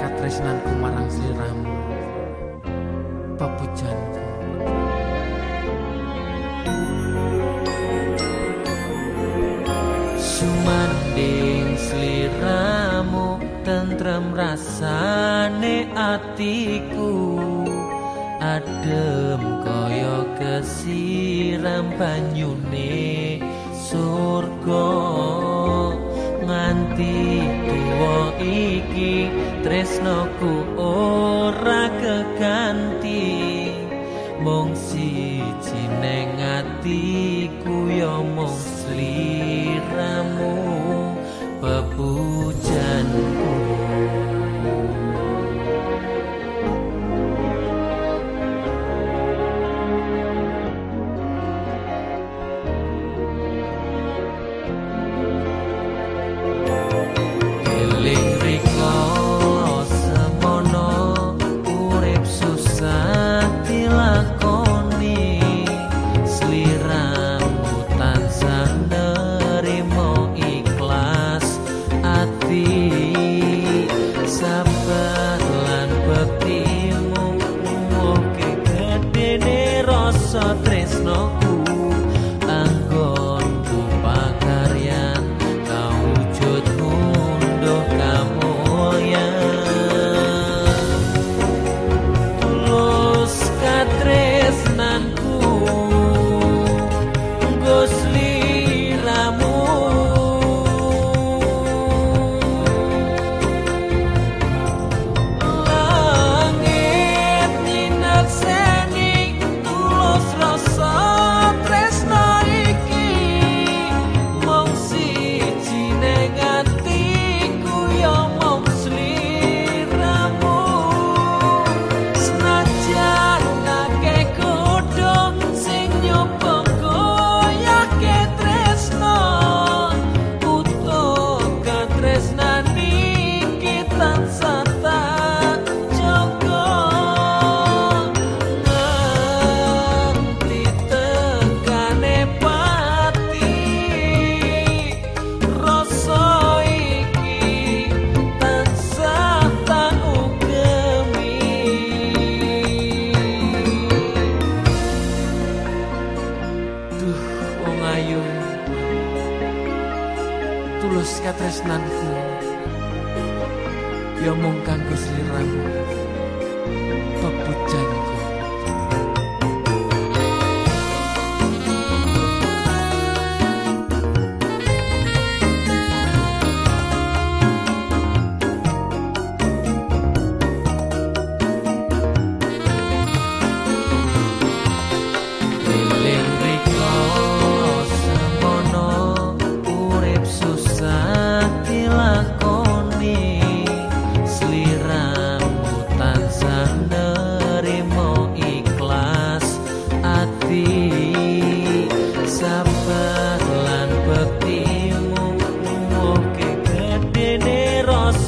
katresnanku marang sliramu. Pepujanku Sumanding sliramu tentrem rasane atiku. Adem kaya kesiram banyune surga. Nganti tuwa iki tresnoku ora keganti. Mung siji neng atiku ya mung sliramu pepujanku tresnoku Duh, wong ayu. Tulus katresnanku. Ya mung kanggo